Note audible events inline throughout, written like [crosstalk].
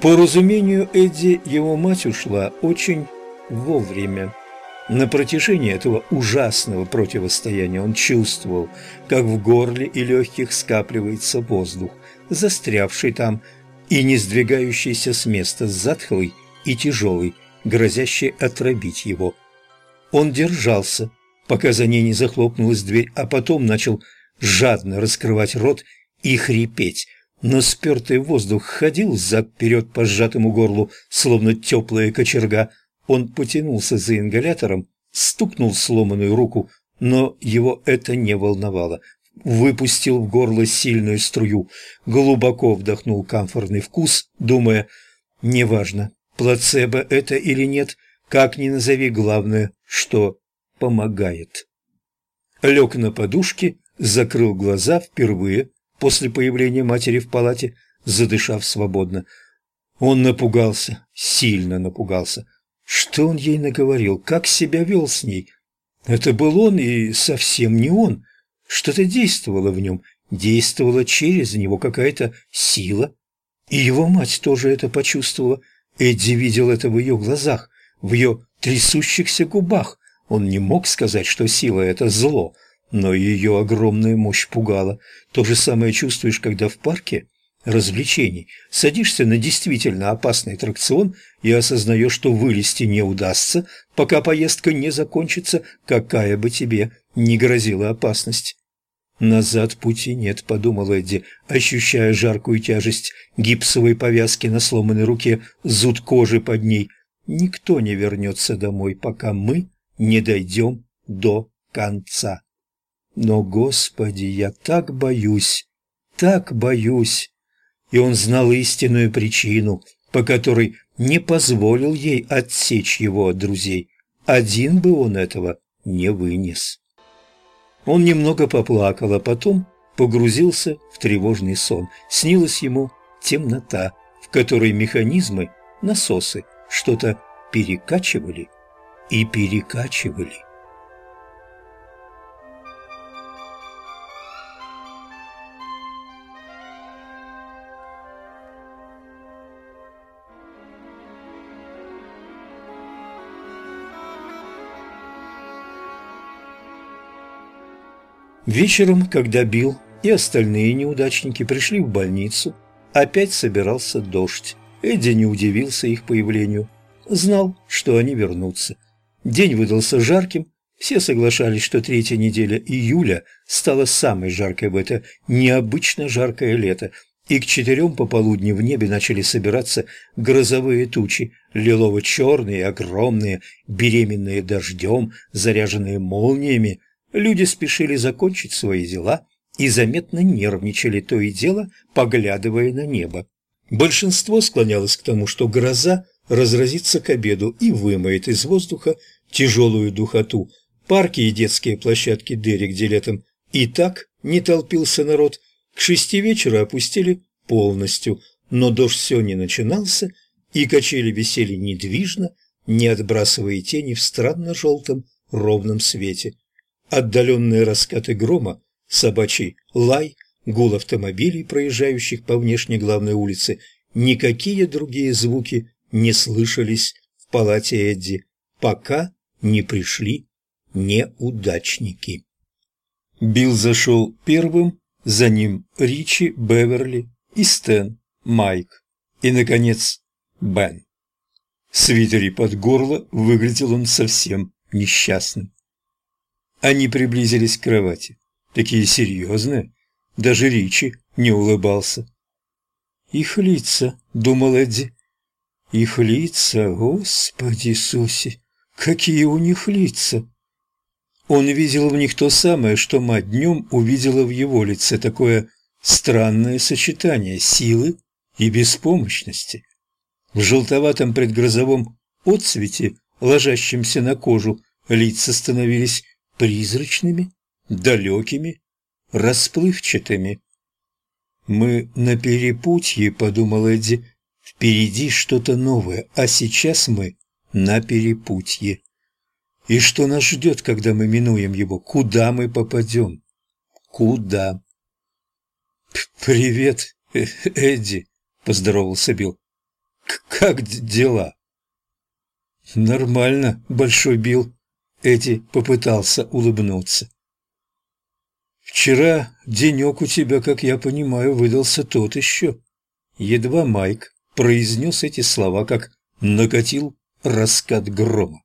По разумению Эдди, его мать ушла очень вовремя. На протяжении этого ужасного противостояния он чувствовал, как в горле и легких скапливается воздух, застрявший там и не сдвигающийся с места, затхлый и тяжелый, грозящий отравить его. Он держался, пока за ней не захлопнулась дверь, а потом начал жадно раскрывать рот и хрипеть, но спертый воздух ходил зад-вперед по сжатому горлу, словно теплая кочерга. Он потянулся за ингалятором, стукнул сломанную руку, но его это не волновало. Выпустил в горло сильную струю, глубоко вдохнул камфорный вкус, думая, «Неважно, плацебо это или нет, как ни назови, главное, что помогает». Лег на подушке, закрыл глаза впервые после появления матери в палате, задышав свободно. Он напугался, сильно напугался. Что он ей наговорил, как себя вел с ней? Это был он и совсем не он. Что-то действовало в нем, действовала через него какая-то сила. И его мать тоже это почувствовала. Эдди видел это в ее глазах, в ее трясущихся губах. Он не мог сказать, что сила – это зло – но ее огромная мощь пугала. То же самое чувствуешь, когда в парке развлечений садишься на действительно опасный аттракцион и осознаешь, что вылезти не удастся, пока поездка не закончится, какая бы тебе ни грозила опасность. «Назад пути нет», — подумал Эдди, ощущая жаркую тяжесть гипсовой повязки на сломанной руке, зуд кожи под ней. «Никто не вернется домой, пока мы не дойдем до конца». Но, Господи, я так боюсь, так боюсь. И он знал истинную причину, по которой не позволил ей отсечь его от друзей. Один бы он этого не вынес. Он немного поплакал, а потом погрузился в тревожный сон. Снилась ему темнота, в которой механизмы, насосы, что-то перекачивали и перекачивали. Вечером, когда Билл и остальные неудачники пришли в больницу, опять собирался дождь. Эдди не удивился их появлению. Знал, что они вернутся. День выдался жарким, все соглашались, что третья неделя июля стала самой жаркой в это необычно жаркое лето, и к четырем пополудни в небе начали собираться грозовые тучи, лилово-черные, огромные, беременные дождем, заряженные молниями, Люди спешили закончить свои дела и заметно нервничали то и дело, поглядывая на небо. Большинство склонялось к тому, что гроза разразится к обеду и вымоет из воздуха тяжелую духоту. Парки и детские площадки Дерри, где летом и так не толпился народ, к шести вечера опустили полностью, но дождь все не начинался, и качели висели недвижно, не отбрасывая тени в странно-желтом ровном свете отдаленные раскаты грома, собачий лай, гул автомобилей, проезжающих по внешней главной улице, никакие другие звуки не слышались в палате Эдди, пока не пришли неудачники. Билл зашел первым, за ним Ричи, Беверли и Стэн, Майк и, наконец, Бен. Свитере под горло выглядел он совсем несчастным. Они приблизились к кровати. Такие серьезные. Даже Ричи не улыбался. «Их лица», — думал Эдди. «Их лица, Господи Иисусе! Какие у них лица!» Он видел в них то самое, что мать днем увидела в его лице, такое странное сочетание силы и беспомощности. В желтоватом предгрозовом отцвете, ложащемся на кожу, лица становились призрачными, далекими, расплывчатыми. «Мы на перепутье», — подумал Эдди, — «впереди что-то новое, а сейчас мы на перепутье. И что нас ждет, когда мы минуем его? Куда мы попадем? Куда?» «Привет, Эдди», — поздоровался Билл. как дела?» «Нормально, Большой Билл», — Эдди попытался улыбнуться. «Вчера денек у тебя, как я понимаю, выдался тот еще». Едва Майк произнес эти слова, как накатил раскат грома.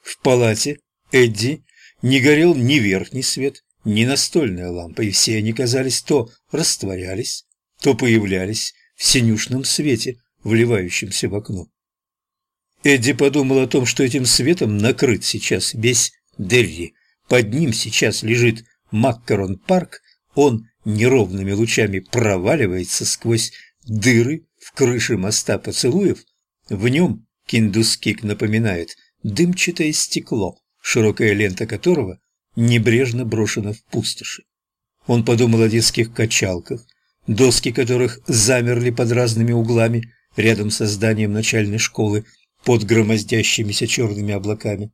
В палате Эдди не горел ни верхний свет, ни настольная лампа, и все они, казались, то растворялись, то появлялись в синюшном свете, вливающемся в окно. Эдди подумал о том, что этим светом накрыт сейчас весь Дерри. Под ним сейчас лежит Маккарон-парк, он неровными лучами проваливается сквозь дыры в крыше моста поцелуев, в нем Киндускик напоминает дымчатое стекло, широкая лента которого небрежно брошена в пустоши. Он подумал о детских качалках, доски которых замерли под разными углами рядом со зданием начальной школы под громоздящимися черными облаками.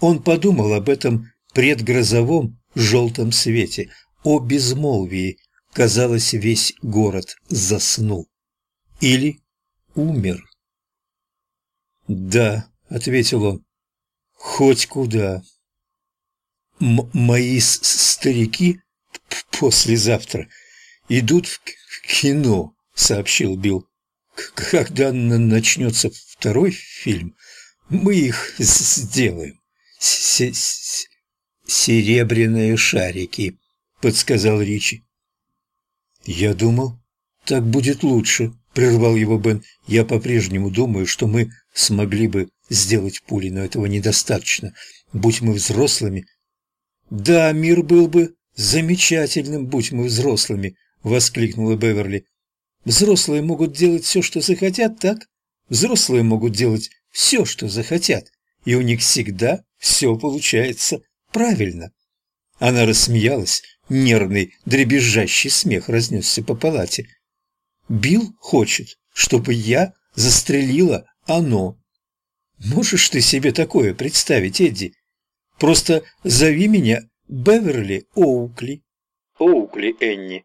Он подумал об этом предгрозовом желтом свете, о безмолвии. Казалось, весь город заснул. Или умер. «Да», — ответил он, — «хоть куда». М «Мои старики послезавтра идут в, в кино», — сообщил Билл. «Когда начнется второй фильм, мы их сделаем. С -с «Серебряные шарики», — подсказал Ричи. «Я думал, так будет лучше», — прервал его Бен. «Я по-прежнему думаю, что мы смогли бы сделать пули, но этого недостаточно. Будь мы взрослыми...» «Да, мир был бы замечательным, будь мы взрослыми», — воскликнула Беверли. «Взрослые могут делать все, что захотят, так? Взрослые могут делать все, что захотят, и у них всегда все получается правильно». Она рассмеялась, нервный, дребезжащий смех разнесся по палате. «Билл хочет, чтобы я застрелила оно». «Можешь ты себе такое представить, Эдди? Просто зови меня Беверли Оукли». Оукли Энни,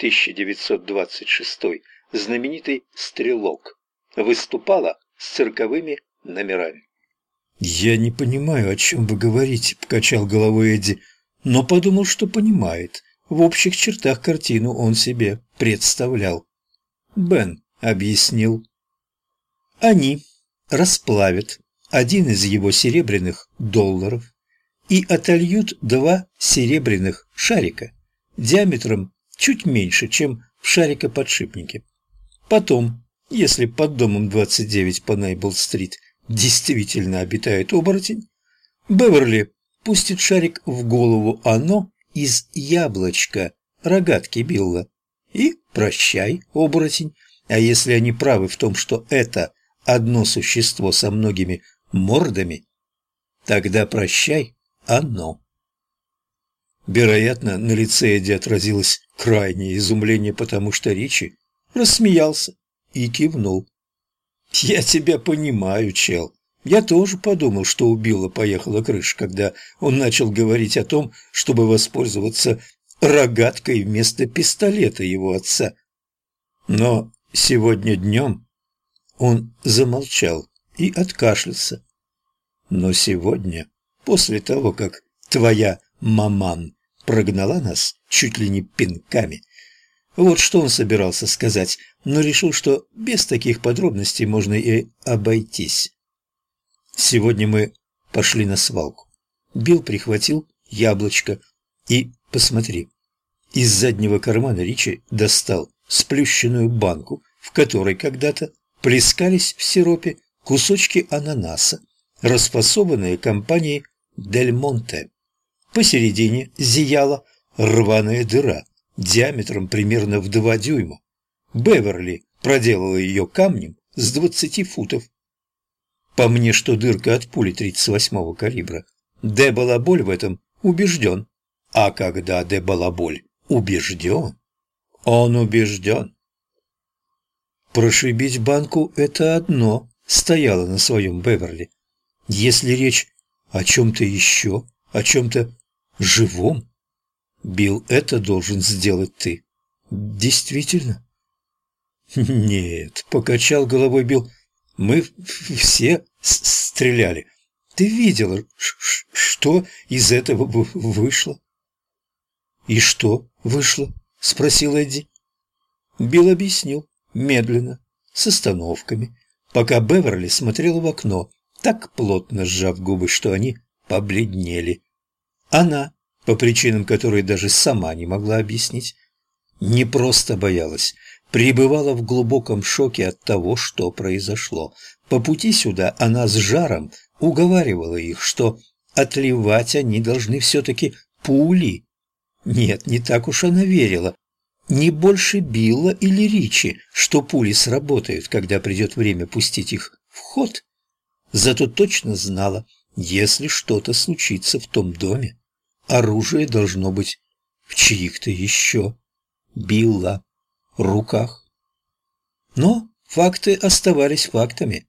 1860-1926 знаменитый стрелок, выступала с цирковыми номерами. «Я не понимаю, о чем вы говорите», — покачал головой Эдди, но подумал, что понимает. В общих чертах картину он себе представлял. Бен объяснил. Они расплавят один из его серебряных долларов и отольют два серебряных шарика диаметром чуть меньше, чем в шарикоподшипнике. Потом, если под домом 29 по Нейбл-стрит действительно обитает оборотень, Беверли пустит шарик в голову оно из яблочка, рогатки Билла. И прощай, оборотень. А если они правы в том, что это одно существо со многими мордами, тогда прощай оно. Вероятно, на лице Эдди отразилось крайнее изумление, потому что Ричи рассмеялся и кивнул. «Я тебя понимаю, чел. Я тоже подумал, что у Билла поехала крыша, когда он начал говорить о том, чтобы воспользоваться рогаткой вместо пистолета его отца. Но сегодня днем он замолчал и откашлялся. Но сегодня, после того, как твоя маман прогнала нас чуть ли не пинками, вот что он собирался сказать, но решил, что без таких подробностей можно и обойтись. Сегодня мы пошли на свалку. Билл прихватил яблочко и, посмотри, из заднего кармана Ричи достал сплющенную банку, в которой когда-то плескались в сиропе кусочки ананаса, расфасованные компанией «Дель Монте». Посередине зияла рваная дыра диаметром примерно в два дюйма. Беверли проделала ее камнем с двадцати футов. По мне, что дырка от пули 38-го калибра. Де Балаболь в этом убежден. А когда Де Балаболь убежден, он убежден. Прошибить банку – это одно, стояло на своем Беверли. Если речь о чем-то еще, о чем-то живом, Билл, это должен сделать ты. Действительно. [laughs] «Нет», — покачал головой Билл, — «мы все стреляли. Ты видела, что из этого вышло?» «И что вышло?» — спросил Эдди. Билл объяснил, медленно, с остановками, пока Беверли смотрела в окно, так плотно сжав губы, что они побледнели. Она, по причинам, которые даже сама не могла объяснить, не просто боялась, пребывала в глубоком шоке от того, что произошло. По пути сюда она с жаром уговаривала их, что отливать они должны все-таки пули. Нет, не так уж она верила. Не больше Билла или Ричи, что пули сработают, когда придет время пустить их в ход. Зато точно знала, если что-то случится в том доме, оружие должно быть в чьих-то еще Билла руках. Но факты оставались фактами.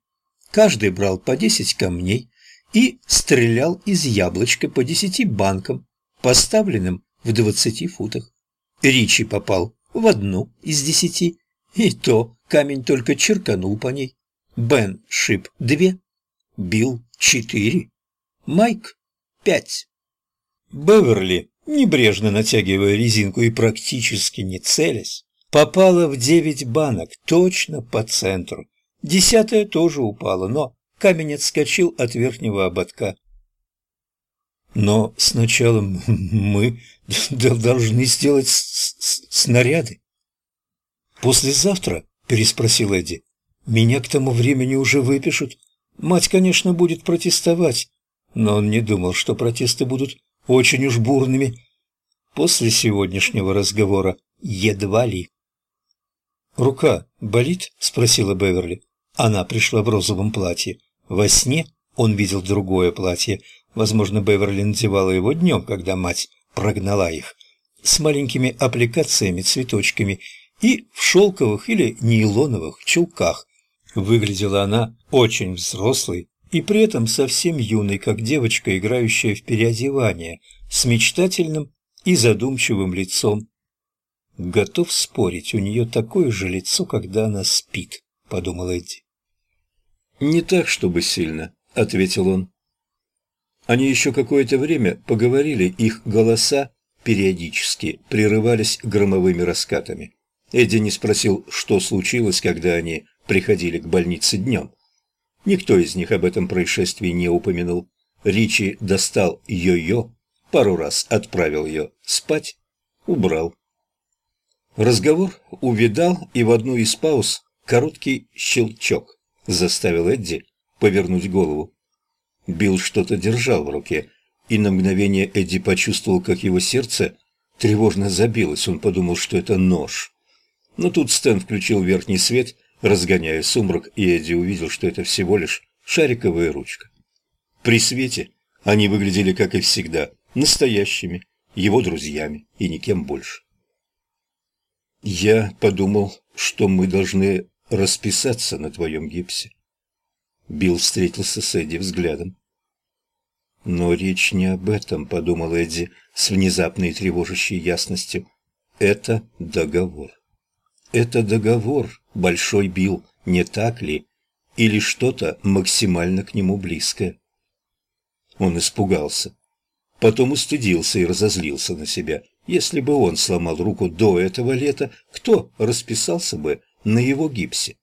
Каждый брал по десять камней и стрелял из яблочка по десяти банкам, поставленным в двадцати футах. Ричи попал в одну из десяти, и то камень только черканул по ней. Бен шип две, Билл четыре, Майк пять. Беверли, небрежно натягивая резинку и практически не целясь, попала в девять банок, точно по центру. Десятая тоже упала, но камень отскочил от верхнего ободка. Но сначала [laughs] мы должны сделать снаряды. «Послезавтра?» – переспросил Эдди. «Меня к тому времени уже выпишут. Мать, конечно, будет протестовать, но он не думал, что протесты будут очень уж бурными. После сегодняшнего разговора едва ли». «Рука болит?» – спросила Беверли. Она пришла в розовом платье. Во сне он видел другое платье. Возможно, Беверли надевала его днем, когда мать прогнала их. С маленькими аппликациями, цветочками и в шелковых или нейлоновых чулках. Выглядела она очень взрослой и при этом совсем юной, как девочка, играющая в переодевание, с мечтательным и задумчивым лицом. Готов спорить, у нее такое же лицо, когда она спит, подумал Эдди. Не так, чтобы сильно, ответил он. Они еще какое-то время поговорили, их голоса периодически прерывались громовыми раскатами. Эдди не спросил, что случилось, когда они приходили к больнице днем. Никто из них об этом происшествии не упомянул. Ричи достал йо-йо, пару раз отправил ее спать, убрал. Разговор увидал, и в одну из пауз короткий щелчок заставил Эдди повернуть голову. Билл что-то держал в руке, и на мгновение Эдди почувствовал, как его сердце тревожно забилось. Он подумал, что это нож. Но тут Стэн включил верхний свет, разгоняя сумрак, и Эдди увидел, что это всего лишь шариковая ручка. При свете они выглядели, как и всегда, настоящими, его друзьями и никем больше. Я подумал, что мы должны расписаться на твоем гипсе. Билл встретился с Эдди взглядом. Но речь не об этом, подумал Эдди с внезапной тревожащей ясностью. Это договор. Это договор, Большой Билл, не так ли? Или что-то максимально к нему близкое? Он испугался. Потом устыдился и разозлился на себя. Если бы он сломал руку до этого лета, кто расписался бы на его гипсе?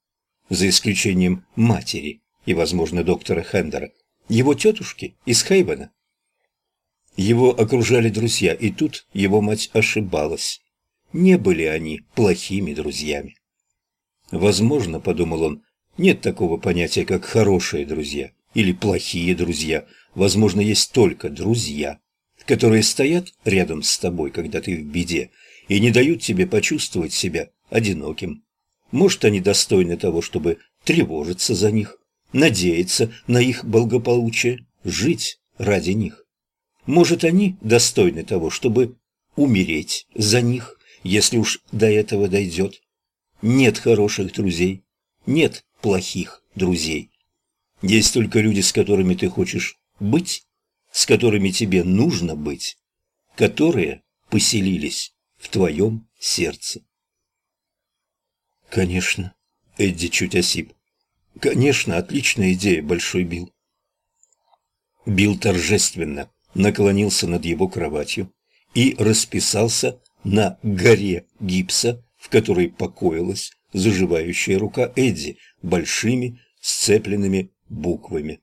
За исключением матери и, возможно, доктора Хендера, его тетушки из Хейвена. Его окружали друзья, и тут его мать ошибалась. Не были они плохими друзьями. Возможно, подумал он, нет такого понятия, как хорошие друзья или плохие друзья. Возможно, есть только друзья которые стоят рядом с тобой, когда ты в беде, и не дают тебе почувствовать себя одиноким. Может, они достойны того, чтобы тревожиться за них, надеяться на их благополучие, жить ради них. Может, они достойны того, чтобы умереть за них, если уж до этого дойдет. Нет хороших друзей, нет плохих друзей. Есть только люди, с которыми ты хочешь быть с которыми тебе нужно быть, которые поселились в твоем сердце. «Конечно». Эдди чуть осип. «Конечно, отличная идея, Большой Билл». Билл торжественно наклонился над его кроватью и расписался на горе гипса, в которой покоилась заживающая рука Эдди большими сцепленными буквами.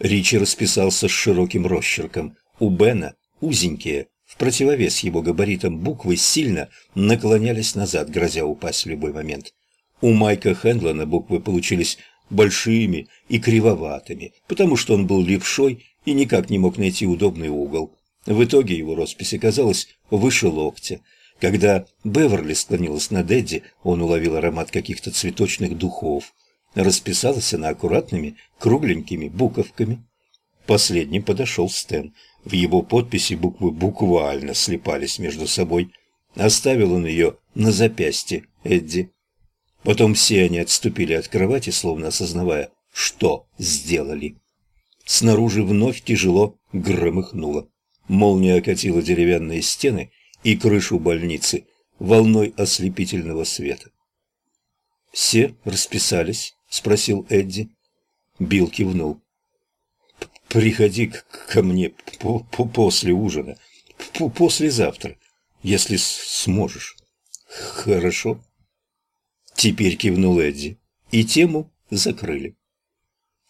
Ричи расписался с широким росчерком. У Бена узенькие, в противовес его габаритам буквы сильно наклонялись назад, грозя упасть в любой момент. У Майка Хендлона буквы получились большими и кривоватыми, потому что он был левшой и никак не мог найти удобный угол. В итоге его роспись оказалась выше локтя. Когда Беверли склонилась над Эдди, он уловил аромат каких-то цветочных духов. Расписалась она аккуратными, кругленькими буковками. Последним подошел Стэн. В его подписи буквы буквально слепались между собой. Оставил он ее на запястье Эдди. Потом все они отступили от кровати, словно осознавая, что сделали. Снаружи вновь тяжело громыхнуло. Молния окатила деревянные стены и крышу больницы волной ослепительного света. «Все расписались?» — спросил Эдди. Билл кивнул. «Приходи ко мне по -по после ужина, по послезавтра, если сможешь». «Хорошо». Теперь кивнул Эдди, и тему закрыли.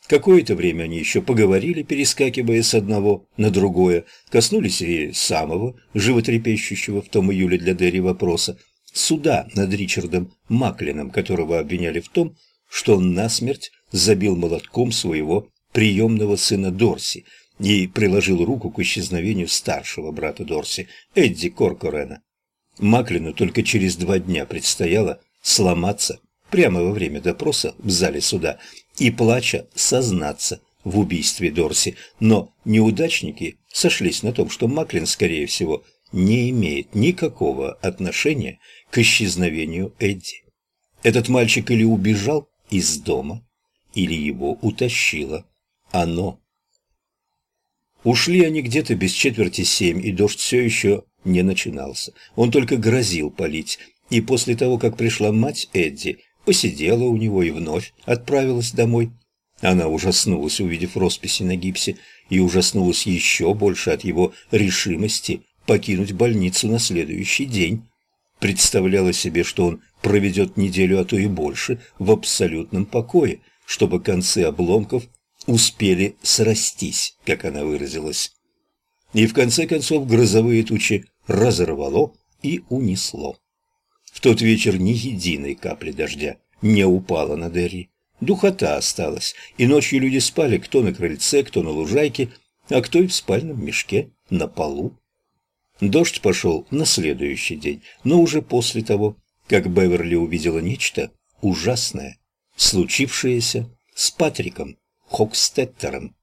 Какое-то время они еще поговорили, перескакивая с одного на другое, коснулись и самого животрепещущего в том июле для Дерри вопроса суда над Ричардом Маклином, которого обвиняли в том, что он насмерть забил молотком своего приемного сына Дорси и приложил руку к исчезновению старшего брата Дорси, Эдди Коркорена. Маклину только через два дня предстояло сломаться прямо во время допроса в зале суда и, плача, сознаться в убийстве Дорси, но неудачники сошлись на том, что Маклин, скорее всего, не имеет никакого отношения к исчезновению Эдди. Этот мальчик или убежал из дома, или его утащило оно. Ушли они где-то без четверти семь, и дождь все еще не начинался. Он только грозил полить, и после того, как пришла мать Эдди, посидела у него и вновь отправилась домой. Она ужаснулась, увидев росписи на гипсе, и ужаснулась еще больше от его решимости покинуть больницу на следующий день. Представляла себе, что он проведет неделю, а то и больше, в абсолютном покое, чтобы концы обломков успели срастись, как она выразилась. И в конце концов грозовые тучи разорвало и унесло. В тот вечер ни единой капли дождя не упало на Дерри. Духота осталась, и ночью люди спали кто на крыльце, кто на лужайке, а кто и в спальном мешке на полу. Дождь пошел на следующий день, но уже после того, как Беверли увидела нечто ужасное, случившееся с Патриком Хокстеттером.